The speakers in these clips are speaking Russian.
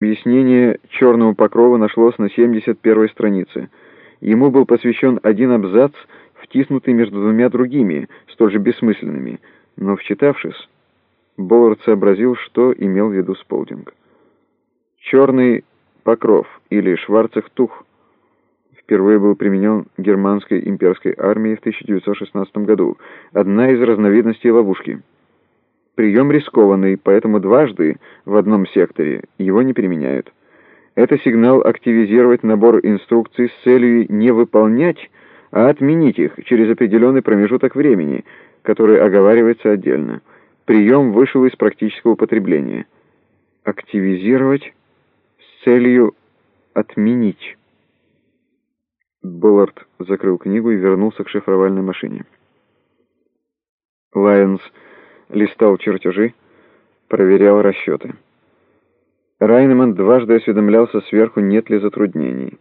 Объяснение черного покрова нашлось на 71-й странице. Ему был посвящен один абзац, втиснутый между двумя другими, столь же бессмысленными. Но, вчитавшись, Боллард сообразил, что имел в виду Сполдинг. Черный покров или шварцехтух впервые был применен германской имперской армией в 1916 году. Одна из разновидностей ловушки — Прием рискованный, поэтому дважды в одном секторе его не применяют. Это сигнал активизировать набор инструкций с целью не выполнять, а отменить их через определенный промежуток времени, который оговаривается отдельно. Прием вышел из практического употребления. Активизировать с целью отменить. Боллард закрыл книгу и вернулся к шифровальной машине. Лайонс листал чертежи, проверял расчеты. Райнеман дважды осведомлялся сверху, нет ли затруднений.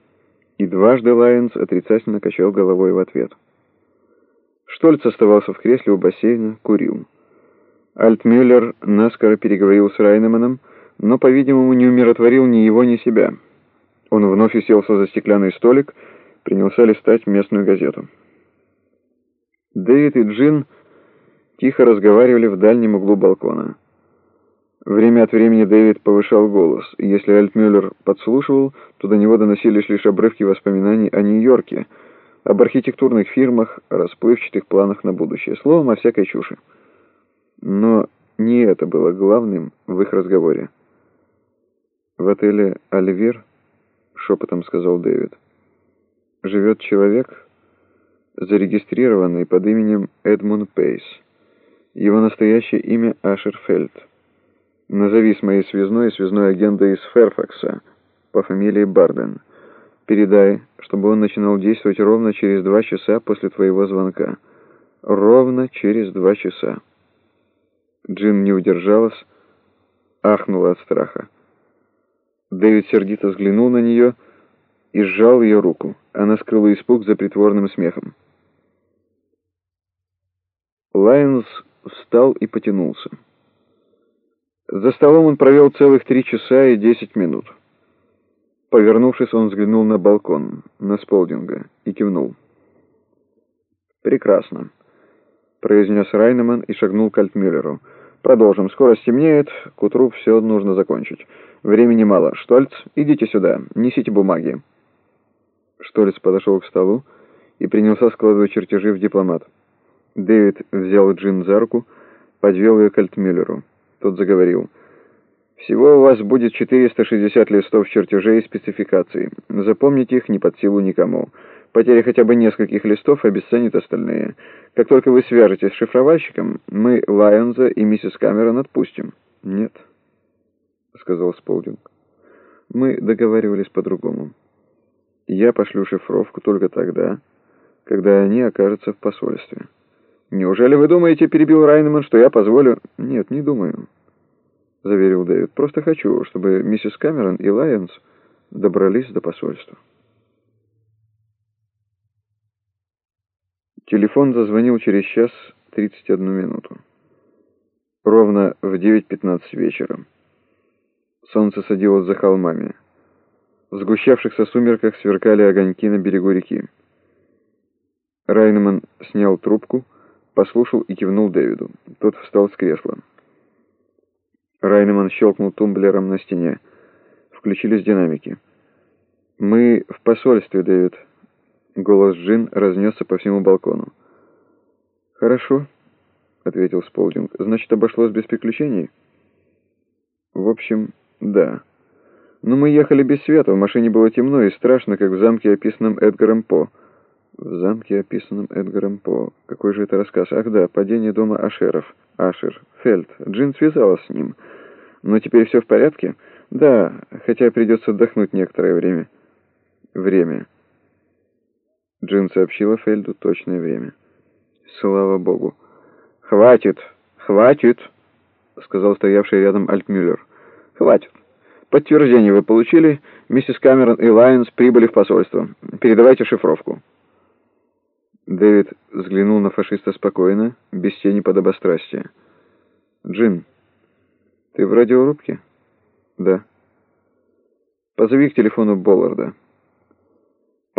И дважды Лайонс отрицательно качал головой в ответ. Штольц оставался в кресле у бассейна, курил. Альтмюллер наскоро переговорил с Райнеманом, но, по-видимому, не умиротворил ни его, ни себя. Он вновь уселся за стеклянный столик, принялся листать местную газету. Дэвид и Джин тихо разговаривали в дальнем углу балкона. Время от времени Дэвид повышал голос, и если Альтмюллер подслушивал, то до него доносились лишь обрывки воспоминаний о Нью-Йорке, об архитектурных фирмах, о расплывчатых планах на будущее, словом, о всякой чуши. Но не это было главным в их разговоре. «В отеле «Альвир», — шепотом сказал Дэвид, — «живет человек, зарегистрированный под именем Эдмунд Пейс». Его настоящее имя Ашерфельд. Назовись моей связной и связной агента из Ферфакса по фамилии Барден. Передай, чтобы он начинал действовать ровно через два часа после твоего звонка. Ровно через два часа. Джин не удержалась, ахнула от страха. Дэвид сердито взглянул на нее и сжал ее руку. Она скрыла испуг за притворным смехом. Лайонс встал и потянулся. За столом он провел целых три часа и десять минут. Повернувшись, он взглянул на балкон, на Сполдинга, и кивнул. «Прекрасно», — произнес Райнеман и шагнул к Альтмюллеру. «Продолжим. Скоро стемнеет, к утру все нужно закончить. Времени мало. Штольц, идите сюда, несите бумаги». Штольц подошел к столу и принялся складывать чертежи в дипломат. Дэвид взял Джин за руку, подвел ее к Альтмюллеру. Тот заговорил. «Всего у вас будет 460 листов чертежей и спецификаций. Запомните их не под силу никому. Потеря хотя бы нескольких листов обесценит остальные. Как только вы свяжетесь с шифровальщиком, мы Лайонза и миссис Камерон отпустим». «Нет», — сказал Сполдинг. «Мы договаривались по-другому. Я пошлю шифровку только тогда, когда они окажутся в посольстве». «Неужели вы думаете, — перебил Райнман, — что я позволю...» «Нет, не думаю», — заверил Дэвид. «Просто хочу, чтобы миссис Камерон и Лайонс добрались до посольства». Телефон зазвонил через час 31 минуту. Ровно в 9.15 вечера. Солнце садилось за холмами. В сгущавшихся сумерках сверкали огоньки на берегу реки. Райнман снял трубку — послушал и кивнул Дэвиду. Тот встал с кресла. Райнеман щелкнул тумблером на стене. Включились динамики. «Мы в посольстве, Дэвид». Голос Джин разнесся по всему балкону. «Хорошо», — ответил Сполдинг. «Значит, обошлось без приключений?» «В общем, да. Но мы ехали без света, в машине было темно и страшно, как в замке, описанном Эдгаром По» в замке, описанном Эдгаром По. Какой же это рассказ? Ах да, падение дома Ашеров. Ашер. Фельд. Джин связалась с ним. Но теперь все в порядке? Да, хотя придется отдохнуть некоторое время. Время. Джин сообщила Фельду точное время. Слава богу. «Хватит! Хватит!» — сказал стоявший рядом Альтмюллер. «Хватит. Подтверждение вы получили. Миссис Камерон и Лайонс прибыли в посольство. Передавайте шифровку». Дэвид взглянул на фашиста спокойно, без тени подобострастия. «Джин, ты в радиорубке?» «Да». Позови к телефону Болларда.